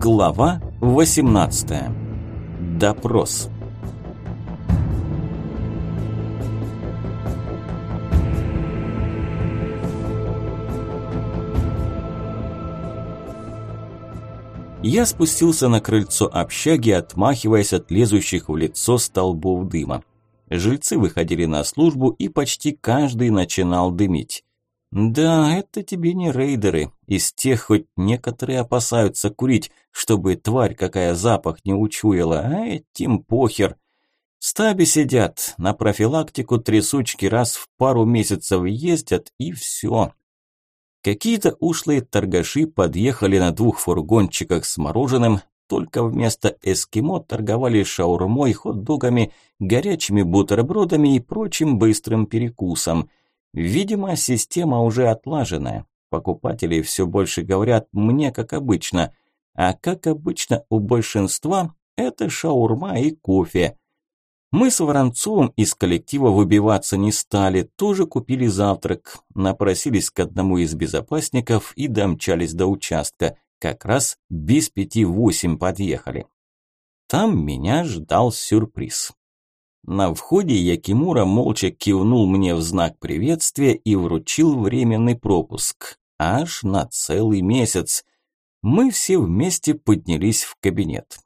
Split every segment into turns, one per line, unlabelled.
Глава 18. Допрос. Я спустился на крыльцо общаги, отмахиваясь от лезущих в лицо столбов дыма. Жильцы выходили на службу, и почти каждый начинал дымить. Да, это тебе не рейдеры. Из тех хоть некоторые опасаются курить, чтобы тварь какая запах не учуяла, а этим похер. В стабе сидят, на профилактику трясучки раз в пару месяцев ездят и все. Какие-то ушлые торгаши подъехали на двух фургончиках с мороженым, только вместо эскимо торговали шаурмой, хот-догами, горячими бутербродами и прочим быстрым перекусом – Видимо, система уже отлаженная. Покупатели все больше говорят «мне как обычно», а как обычно у большинства это шаурма и кофе. Мы с Воронцовым из коллектива выбиваться не стали, тоже купили завтрак, напросились к одному из безопасников и домчались до участка. Как раз без пяти восемь подъехали. Там меня ждал сюрприз. На входе Якимура молча кивнул мне в знак приветствия и вручил временный пропуск. Аж на целый месяц. Мы все вместе поднялись в кабинет.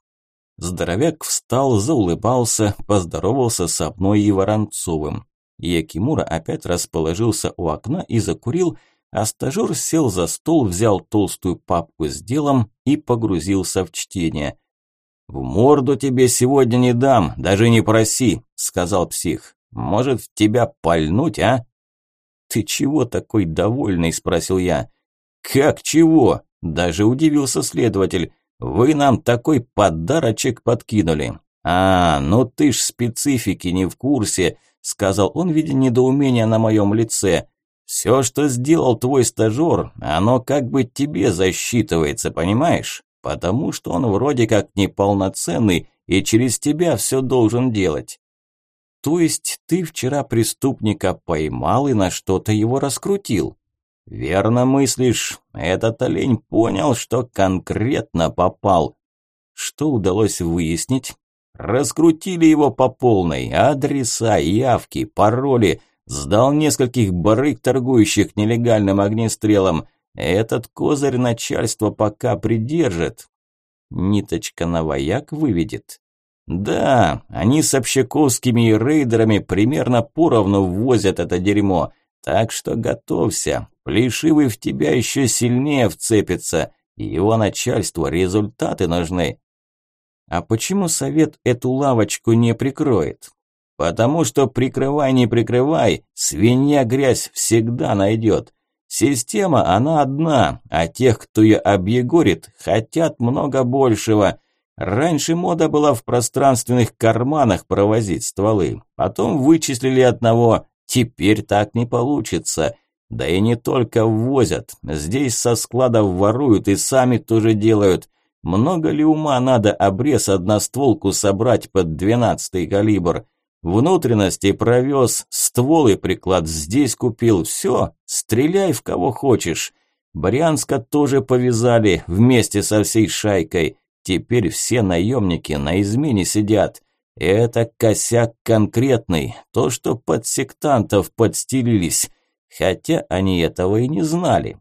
Здоровяк встал, заулыбался, поздоровался с Обной и Воронцовым. Якимура опять расположился у окна и закурил, а стажер сел за стол, взял толстую папку с делом и погрузился в чтение. «В морду тебе сегодня не дам, даже не проси», – сказал псих. «Может, в тебя пальнуть, а?» «Ты чего такой довольный?» – спросил я. «Как чего?» – даже удивился следователь. «Вы нам такой подарочек подкинули». «А, ну ты ж специфики не в курсе», – сказал он, видя недоумение на моем лице. «Все, что сделал твой стажер, оно как бы тебе засчитывается, понимаешь?» Потому что он вроде как неполноценный и через тебя все должен делать. То есть ты вчера преступника поймал и на что-то его раскрутил? Верно мыслишь, этот олень понял, что конкретно попал. Что удалось выяснить? Раскрутили его по полной, адреса, явки, пароли, сдал нескольких барыг, торгующих нелегальным огнестрелом, этот козырь начальство пока придержит. Ниточка на вояк выведет. Да, они с общаковскими и рейдерами примерно поровну ввозят это дерьмо. Так что готовься, плешивый в тебя еще сильнее вцепится. Его начальству результаты нужны. А почему совет эту лавочку не прикроет? Потому что прикрывай, не прикрывай, свинья грязь всегда найдет. Система, она одна, а тех, кто ее объегорит, хотят много большего. Раньше мода была в пространственных карманах провозить стволы. Потом вычислили одного, теперь так не получится. Да и не только ввозят, здесь со складов воруют и сами тоже делают. Много ли ума надо обрез одностволку собрать под двенадцатый калибр? Внутренности провез, ствол и приклад здесь купил. Все, стреляй в кого хочешь. Брянска тоже повязали вместе со всей шайкой. Теперь все наемники на измене сидят. Это косяк конкретный, то, что под сектантов подстелились. Хотя они этого и не знали.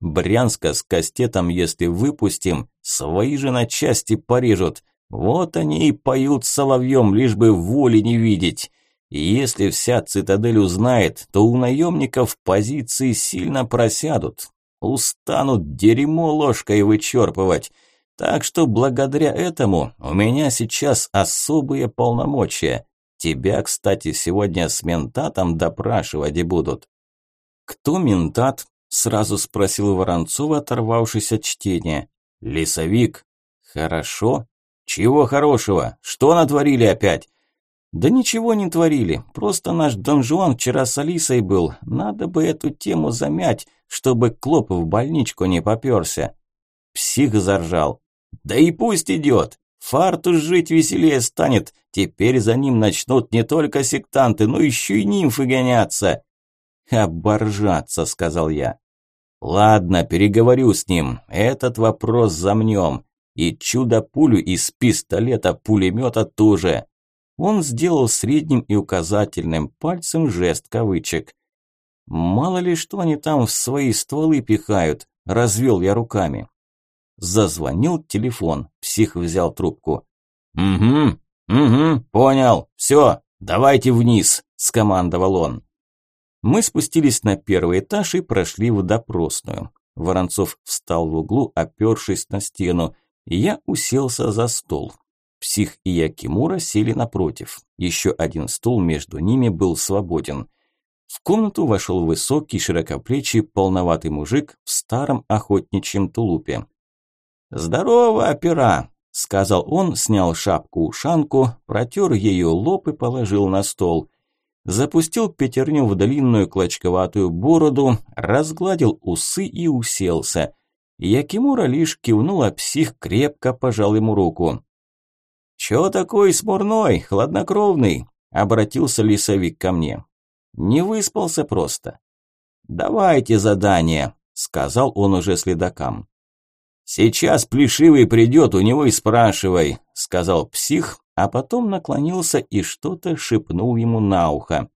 Брянска с кастетом, если выпустим, свои же на части порежут – вот они и поют соловьем, лишь бы воли не видеть. И если вся цитадель узнает, то у наемников позиции сильно просядут. Устанут дерьмо ложкой вычерпывать. Так что благодаря этому у меня сейчас особые полномочия. Тебя, кстати, сегодня с ментатом допрашивать и будут. Кто ментат? Сразу спросил Воронцов, оторвавшись от чтения. Лесовик. Хорошо, «Чего хорошего? Что натворили опять?» «Да ничего не творили, просто наш Дон Жуан вчера с Алисой был. Надо бы эту тему замять, чтобы Клоп в больничку не попёрся». Псих заржал. «Да и пусть идет. Фартуш жить веселее станет. Теперь за ним начнут не только сектанты, но еще и нимфы гоняться». «Оборжаться», – сказал я. «Ладно, переговорю с ним. Этот вопрос замнем. И чудо-пулю из пистолета-пулемета тоже. Он сделал средним и указательным пальцем жест кавычек. Мало ли что они там в свои стволы пихают, развел я руками. Зазвонил телефон, псих взял трубку. «Угу, угу, понял, все, давайте вниз», – скомандовал он. Мы спустились на первый этаж и прошли в допросную. Воронцов встал в углу, опершись на стену. Я уселся за стол. Псих и Якимура сели напротив. Еще один стул между ними был свободен. В комнату вошел высокий, широкоплечий, полноватый мужик в старом охотничьем тулупе. «Здорово, опера!» – сказал он, снял шапку-ушанку, протер ею лоб и положил на стол. Запустил пятерню в длинную клочковатую бороду, разгладил усы и уселся. Якимура лишь кивнул, а псих крепко пожал ему руку. «Чё такой смурной, хладнокровный?» – обратился лесовик ко мне. «Не выспался просто». «Давайте задание», – сказал он уже следакам. «Сейчас Плешивый придет, у него и спрашивай», – сказал псих, а потом наклонился и что-то шепнул ему на ухо.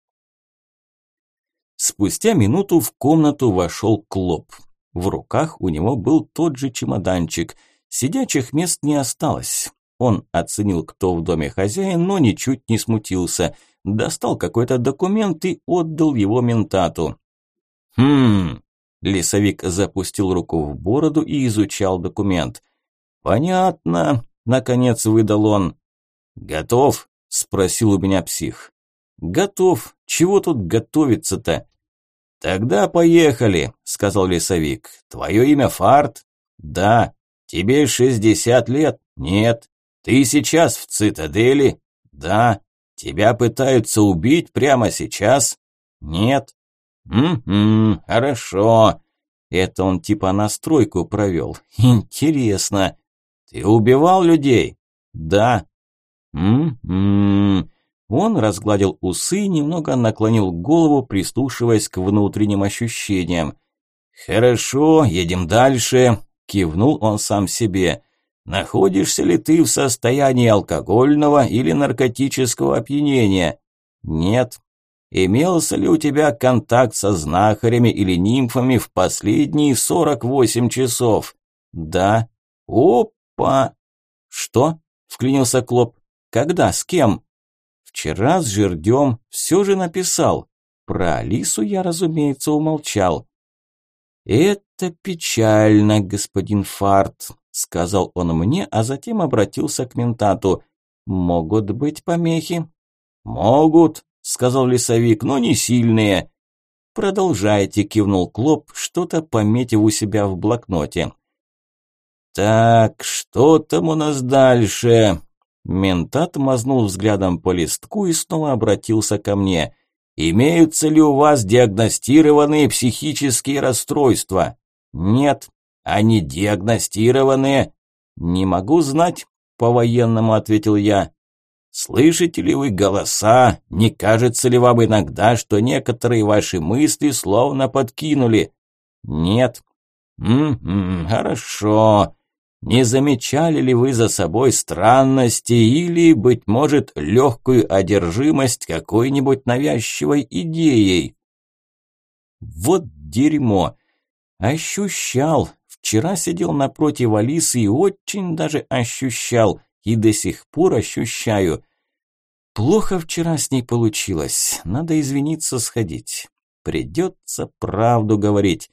Спустя минуту в комнату вошел Клоп. В руках у него был тот же чемоданчик. Сидячих мест не осталось. Он оценил, кто в доме хозяин, но ничуть не смутился. Достал какой-то документ и отдал его ментату. «Хм...» Лесовик запустил руку в бороду и изучал документ. «Понятно», – наконец выдал он. «Готов?» – спросил у меня псих. «Готов. Чего тут готовиться-то?» «Тогда поехали», – сказал лесовик. «Твое имя Фарт?» «Да». «Тебе шестьдесят лет?» «Нет». Ты сейчас в цитадели? Да. Тебя пытаются убить прямо сейчас? Нет. Угу, хорошо. Это он типа настройку провел. Интересно. Ты убивал людей? Да. Угу. Он разгладил усы немного наклонил голову, прислушиваясь к внутренним ощущениям. «Хорошо, едем дальше», – кивнул он сам себе. Находишься ли ты в состоянии алкогольного или наркотического опьянения? Нет. Имелся ли у тебя контакт со знахарями или нимфами в последние 48 часов? Да. Опа! Что? Вклинился Клоп. Когда? С кем? Вчера с жердем все же написал. Про Алису я, разумеется, умолчал. Это печально, господин Фарт, сказал он мне, а затем обратился к ментату. Могут быть помехи? Могут, сказал лесовик, но не сильные. Продолжайте, кивнул Клоп, что-то пометив у себя в блокноте. Так, что там у нас дальше? Ментат мазнул взглядом по листку и снова обратился ко мне. Имеются ли у вас диагностированные психические расстройства? Нет, они диагностированные? Не могу знать, по-военному ответил я. Слышите ли вы голоса? Не кажется ли вам иногда, что некоторые ваши мысли словно подкинули? Нет. М-м, хорошо. Не замечали ли вы за собой странности или, быть может, легкую одержимость какой-нибудь навязчивой идеей? Вот дерьмо. Ощущал, Вчера сидел напротив Алисы и очень даже ощущал, и до сих пор ощущаю. Плохо вчера с ней получилось, надо извиниться сходить. Придется правду говорить.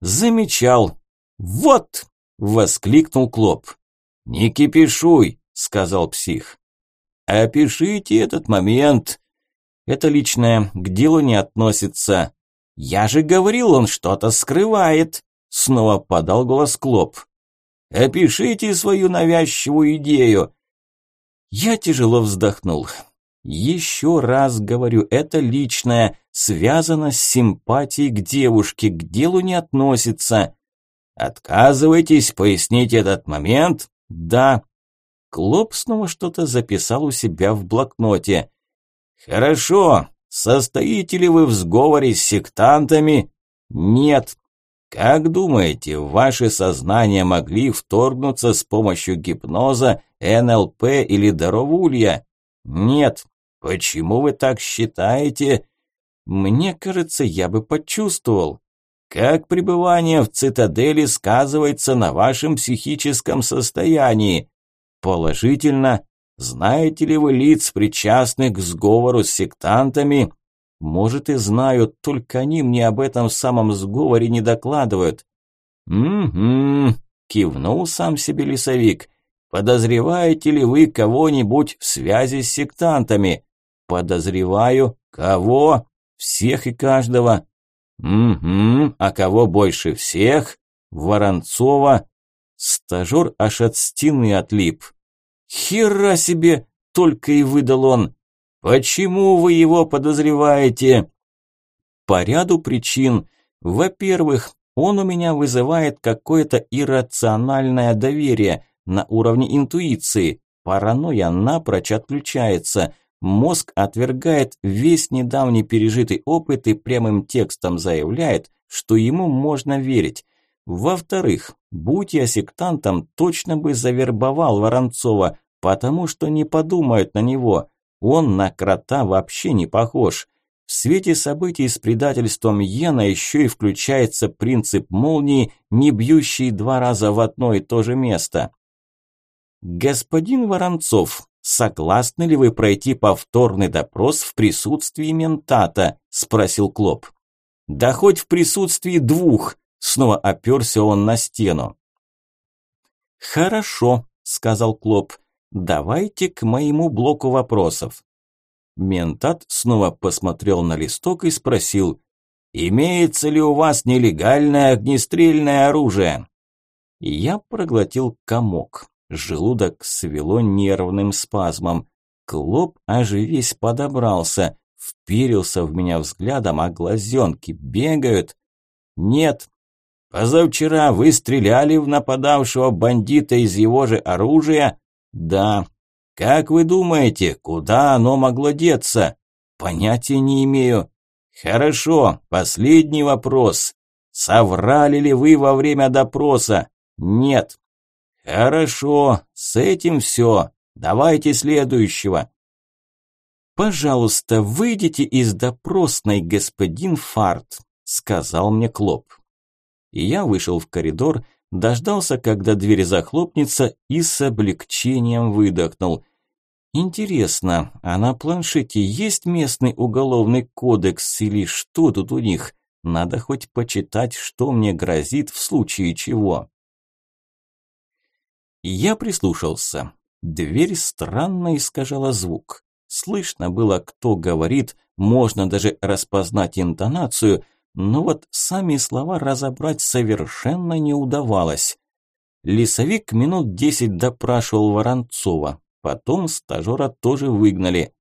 Замечал. Вот! Воскликнул Клоп. Не кипишуй, сказал псих. Опишите этот момент. Это личное, к делу не относится. Я же говорил, он что-то скрывает. Снова подал голос Клоп. «Опишите свою навязчивую идею!» Я тяжело вздохнул. Еще раз говорю, это личное, связано с симпатией к девушке, к делу не относится. Отказываетесь пояснить этот момент? Да. Клоп снова что-то записал у себя в блокноте. Хорошо. Состоите ли вы в сговоре с сектантами? Нет. Как думаете, в ваше сознание могли вторгнуться с помощью гипноза, НЛП или даровулья? Нет. Почему вы так считаете? Мне кажется, я бы почувствовал. Как пребывание в цитадели сказывается на вашем психическом состоянии? Положительно. Знаете ли вы лиц, причастных к сговору с сектантами? Может и знаю, только они мне об этом самом сговоре не докладывают. Угу, кивнул сам себе лесовик. Подозреваете ли вы кого-нибудь в связи с сектантами? Подозреваю. Кого? Всех и каждого. Угу, а кого больше всех? Воронцова. Стажер аж от стены отлип. Хера себе, только и выдал он. Почему вы его подозреваете? По ряду причин. Во-первых, он у меня вызывает какое-то иррациональное доверие на уровне интуиции. Паранойя напрочь отключается. Мозг отвергает весь недавний пережитый опыт и прямым текстом заявляет, что ему можно верить. Во-вторых, будь я сектантом, точно бы завербовал Воронцова, потому что не подумают на него. Он на крота вообще не похож. В свете событий с предательством Йена еще и включается принцип молнии, не бьющий два раза в одно и то же место. «Господин Воронцов, согласны ли вы пройти повторный допрос в присутствии ментата?» – спросил Клоп. «Да хоть в присутствии двух!» – снова оперся он на стену. «Хорошо», – сказал Клоп. Давайте к моему блоку вопросов. Ментат снова посмотрел на листок и спросил, «Имеется ли у вас нелегальное огнестрельное оружие?» Я проглотил комок. Желудок свело нервным спазмом. Клоп аж весь подобрался, вперился в меня взглядом, а глазенки бегают. «Нет, позавчера вы стреляли в нападавшего бандита из его же оружия, да. Как вы думаете, куда оно могло деться? Понятия не имею. Хорошо, последний вопрос. Соврали ли вы во время допроса? Нет. Хорошо, с этим все. Давайте следующего. «Пожалуйста, выйдите из допросной, господин Фарт», – сказал мне Клоп. И я вышел в коридор, дождался, когда дверь захлопнется и с облегчением выдохнул. Интересно, а на планшете есть местный уголовный кодекс или что тут у них? Надо хоть почитать, что мне грозит в случае чего. Я прислушался. Дверь странно искажала звук. Слышно было, кто говорит, можно даже распознать интонацию – но вот сами слова разобрать совершенно не удавалось. Лесовик минут десять допрашивал Воронцова, потом стажера тоже выгнали.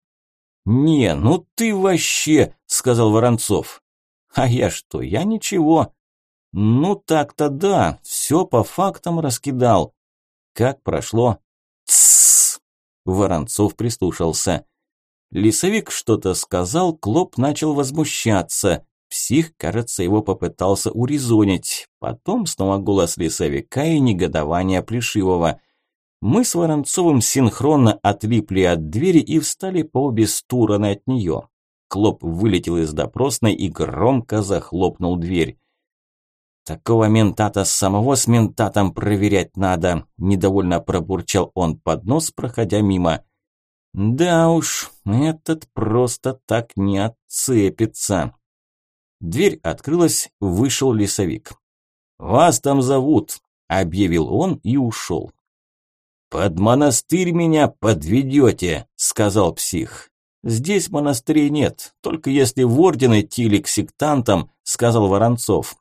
«Не, ну ты вообще!» – сказал Воронцов. «А я что, я ничего». «Ну так-то да, все по фактам раскидал». «Как прошло?» «Тссс!» – Воронцов прислушался. Лесовик что-то сказал, Клоп начал возмущаться. Псих, кажется, его попытался урезонить. Потом снова голос лесовика и негодование Плешивого. Мы с Воронцовым синхронно отлипли от двери и встали по обе стороны от нее. Клоп вылетел из допросной и громко захлопнул дверь. «Такого ментата самого с ментатом проверять надо», – недовольно пробурчал он под нос, проходя мимо. «Да уж, этот просто так не отцепится». Дверь открылась, вышел лесовик. «Вас там зовут», – объявил он и ушел. «Под монастырь меня подведете», – сказал псих. «Здесь монастырей нет, только если в орден идти или к сектантам», – сказал Воронцов.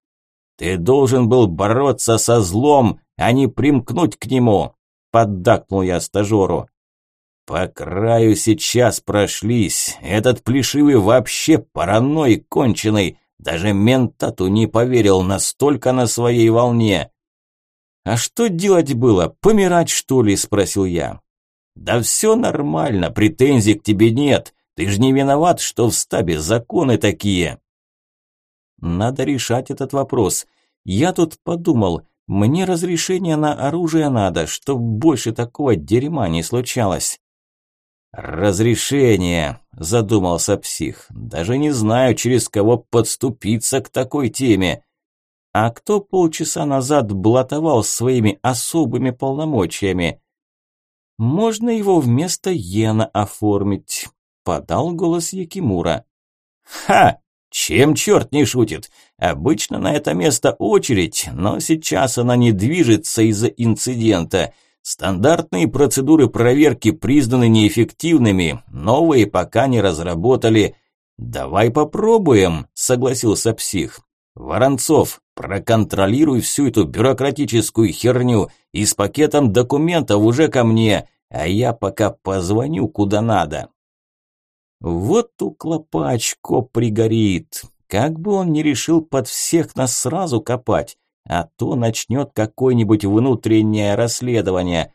«Ты должен был бороться со злом, а не примкнуть к нему», – поддакнул я стажеру. «По краю сейчас прошлись, этот плешивый вообще параноик конченый, даже ментату не поверил настолько на своей волне. «А что делать было? Помирать, что ли?» – спросил я. «Да все нормально, претензий к тебе нет. Ты же не виноват, что в стабе законы такие». Надо решать этот вопрос. Я тут подумал, мне разрешение на оружие надо, чтоб больше такого дерьма не случалось. «Разрешение», – задумался псих. «Даже не знаю, через кого подступиться к такой теме. А кто полчаса назад блатовал своими особыми полномочиями?» «Можно его вместо Йена оформить», – подал голос Якимура. «Ха! Чем черт не шутит? Обычно на это место очередь, но сейчас она не движется из-за инцидента». Стандартные процедуры проверки признаны неэффективными, новые пока не разработали. Давай попробуем, согласился псих. Воронцов, проконтролируй всю эту бюрократическую херню и с пакетом документов уже ко мне, а я пока позвоню куда надо. Вот у Клопачко пригорит. Как бы он не решил под всех нас сразу копать а то начнет какое-нибудь внутреннее расследование.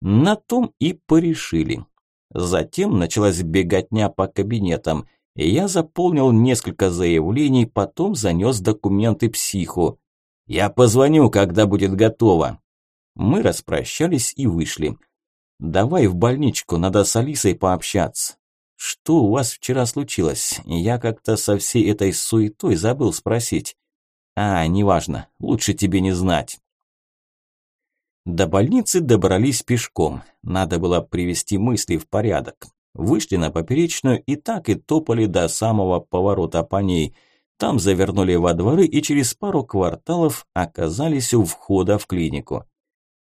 На том и порешили. Затем началась беготня по кабинетам. Я заполнил несколько заявлений, потом занес документы психу. «Я позвоню, когда будет готово». Мы распрощались и вышли. «Давай в больничку, надо с Алисой пообщаться». «Что у вас вчера случилось? Я как-то со всей этой суетой забыл спросить». А, неважно, лучше тебе не знать. До больницы добрались пешком. Надо было привести мысли в порядок. Вышли на поперечную и так и топали до самого поворота по ней. Там завернули во дворы и через пару кварталов оказались у входа в клинику.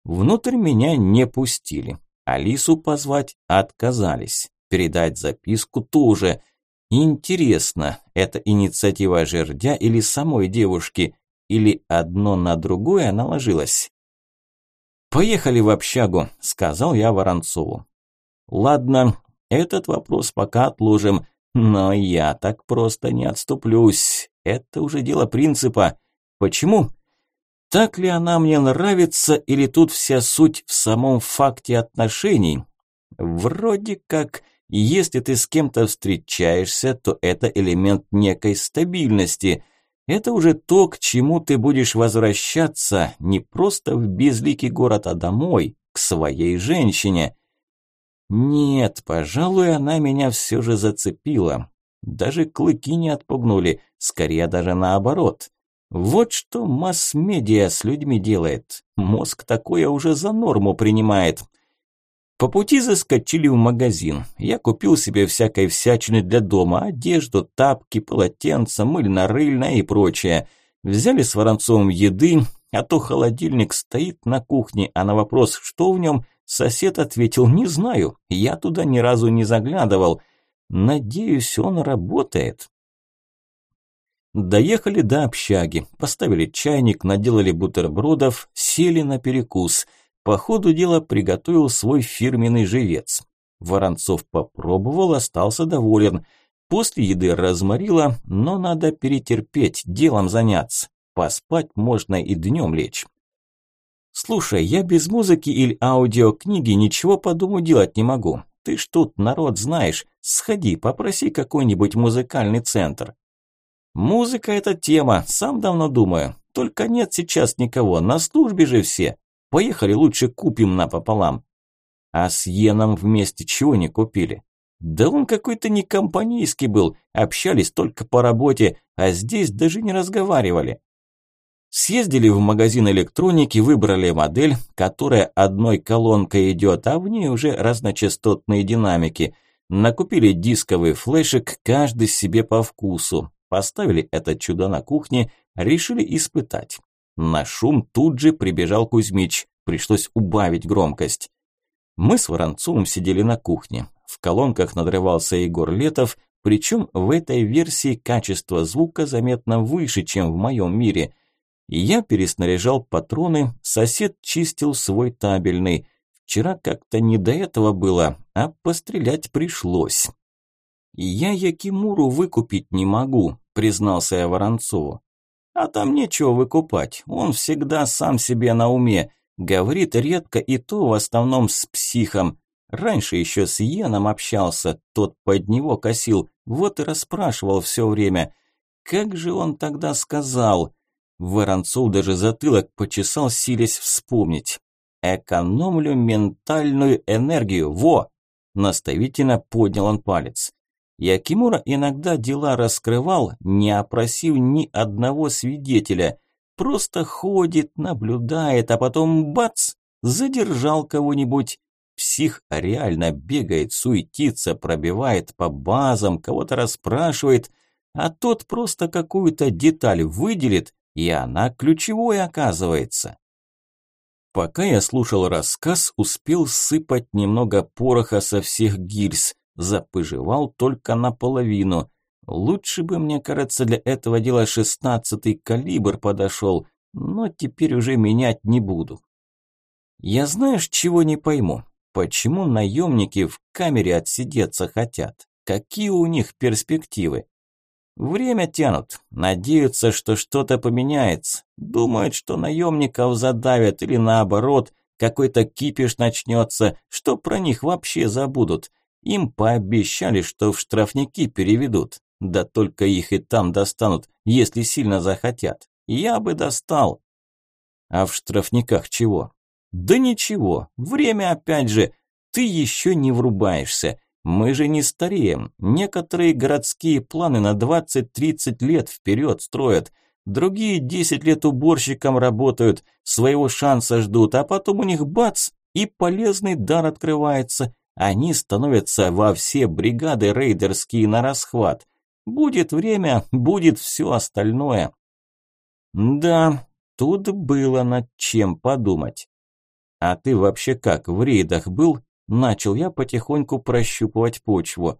Внутрь меня не пустили. Алису позвать отказались. Передать записку тоже – Интересно, это инициатива жердя или самой девушки, или одно на другое наложилось? «Поехали в общагу», – сказал я Воронцову. «Ладно, этот вопрос пока отложим, но я так просто не отступлюсь. Это уже дело принципа. Почему? Так ли она мне нравится, или тут вся суть в самом факте отношений? Вроде как если ты с кем-то встречаешься, то это элемент некой стабильности. Это уже то, к чему ты будешь возвращаться не просто в безликий город, а домой, к своей женщине. Нет, пожалуй, она меня все же зацепила. Даже клыки не отпугнули, скорее даже наоборот. Вот что масс-медиа с людьми делает. Мозг такое уже за норму принимает. По пути заскочили в магазин. Я купил себе всякой всячины для дома, одежду, тапки, полотенца, мыльно-рыльное и прочее. Взяли с Воронцовым еды, а то холодильник стоит на кухне, а на вопрос, что в нем, сосед ответил, не знаю, я туда ни разу не заглядывал. Надеюсь, он работает. Доехали до общаги, поставили чайник, наделали бутербродов, сели на перекус – по ходу дела приготовил свой фирменный живец. Воронцов попробовал, остался доволен. После еды разморило, но надо перетерпеть, делом заняться. Поспать можно и днем лечь. «Слушай, я без музыки или аудиокниги ничего по дому делать не могу. Ты ж тут народ знаешь. Сходи, попроси какой-нибудь музыкальный центр». «Музыка – это тема, сам давно думаю. Только нет сейчас никого, на службе же все. Поехали лучше купим напополам. А с Йеном вместе чего не купили? Да он какой-то не компанейский был, общались только по работе, а здесь даже не разговаривали. Съездили в магазин электроники, выбрали модель, которая одной колонкой идет, а в ней уже разночастотные динамики. Накупили дисковый флешек, каждый себе по вкусу. Поставили это чудо на кухне, решили испытать. На шум тут же прибежал Кузьмич, пришлось убавить громкость. Мы с Воронцовым сидели на кухне. В колонках надрывался Егор Летов, причем в этой версии качество звука заметно выше, чем в моем мире. Я переснаряжал патроны, сосед чистил свой табельный. Вчера как-то не до этого было, а пострелять пришлось. «Я Якимуру выкупить не могу», признался я Воронцову. А там нечего выкупать, он всегда сам себе на уме, говорит редко и то в основном с психом. Раньше еще с Йеном общался, тот под него косил, вот и расспрашивал все время. Как же он тогда сказал? Воронцов даже затылок почесал, силясь вспомнить. «Экономлю ментальную энергию, во!» Наставительно поднял он палец. Якимура иногда дела раскрывал, не опросив ни одного свидетеля. Просто ходит, наблюдает, а потом бац, задержал кого-нибудь. Псих реально бегает, суетится, пробивает по базам, кого-то расспрашивает, а тот просто какую-то деталь выделит, и она ключевой оказывается. Пока я слушал рассказ, успел сыпать немного пороха со всех гильз, запыживал только наполовину. Лучше бы, мне кажется, для этого дела шестнадцатый калибр подошел, но теперь уже менять не буду. Я знаешь, чего не пойму? Почему наемники в камере отсидеться хотят? Какие у них перспективы? Время тянут, надеются, что что-то поменяется. Думают, что наемников задавят или наоборот, какой-то кипиш начнется, что про них вообще забудут. Им пообещали, что в штрафники переведут. Да только их и там достанут, если сильно захотят. Я бы достал. А в штрафниках чего? Да ничего, время опять же. Ты еще не врубаешься. Мы же не стареем. Некоторые городские планы на 20-30 лет вперед строят. Другие 10 лет уборщиком работают, своего шанса ждут, а потом у них бац, и полезный дар открывается. Они становятся во все бригады рейдерские на расхват. Будет время, будет все остальное. Да, тут было над чем подумать. А ты вообще как, в рейдах был? Начал я потихоньку прощупывать почву.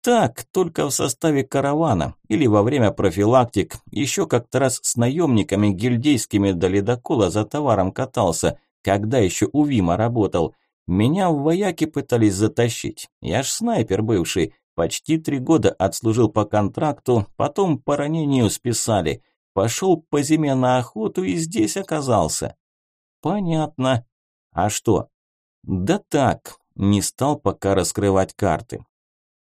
Так, только в составе каравана или во время профилактик. Еще как-то раз с наемниками гильдейскими до ледокола за товаром катался, когда еще у Вима работал. Меня в вояки пытались затащить. Я ж снайпер бывший. Почти три года отслужил по контракту, потом по ранению списали. Пошел по зиме на охоту и здесь оказался. Понятно. А что? Да так, не стал пока раскрывать карты.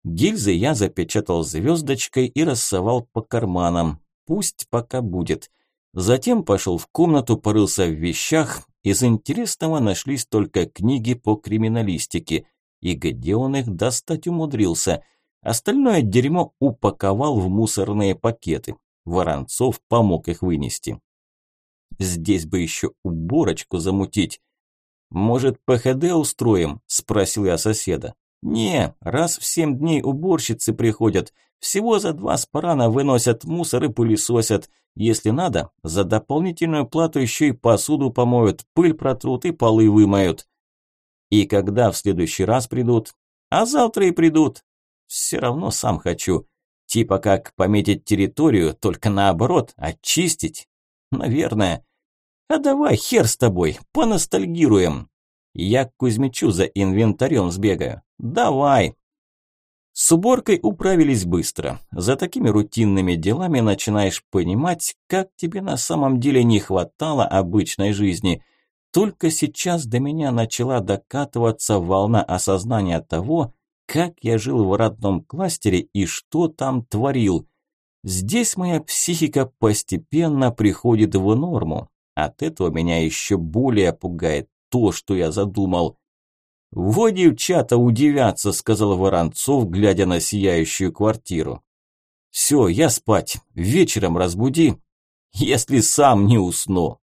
Гильзы я запечатал звездочкой и рассовал по карманам. Пусть пока будет. Затем пошел в комнату, порылся в вещах. Из интересного нашлись только книги по криминалистике. И где он их достать умудрился? Остальное дерьмо упаковал в мусорные пакеты. Воронцов помог их вынести. Здесь бы еще уборочку замутить. «Может, ПХД устроим?» – спросил я соседа. «Не, раз в семь дней уборщицы приходят. Всего за два спарана выносят мусор и пылесосят. Если надо, за дополнительную плату еще и посуду помоют, пыль протрут и полы вымоют». «И когда в следующий раз придут?» «А завтра и придут». «Все равно сам хочу. Типа как пометить территорию, только наоборот, очистить». «Наверное». А давай, хер с тобой, поностальгируем. Я к Кузьмичу за инвентарем сбегаю. Давай. С уборкой управились быстро. За такими рутинными делами начинаешь понимать, как тебе на самом деле не хватало обычной жизни. Только сейчас до меня начала докатываться волна осознания того, как я жил в родном кластере и что там творил. Здесь моя психика постепенно приходит в норму, от этого меня еще более пугает то, что я задумал. «Во девчата удивятся», – сказал Воронцов, глядя на сияющую квартиру. «Все, я спать. Вечером разбуди, если сам не усну».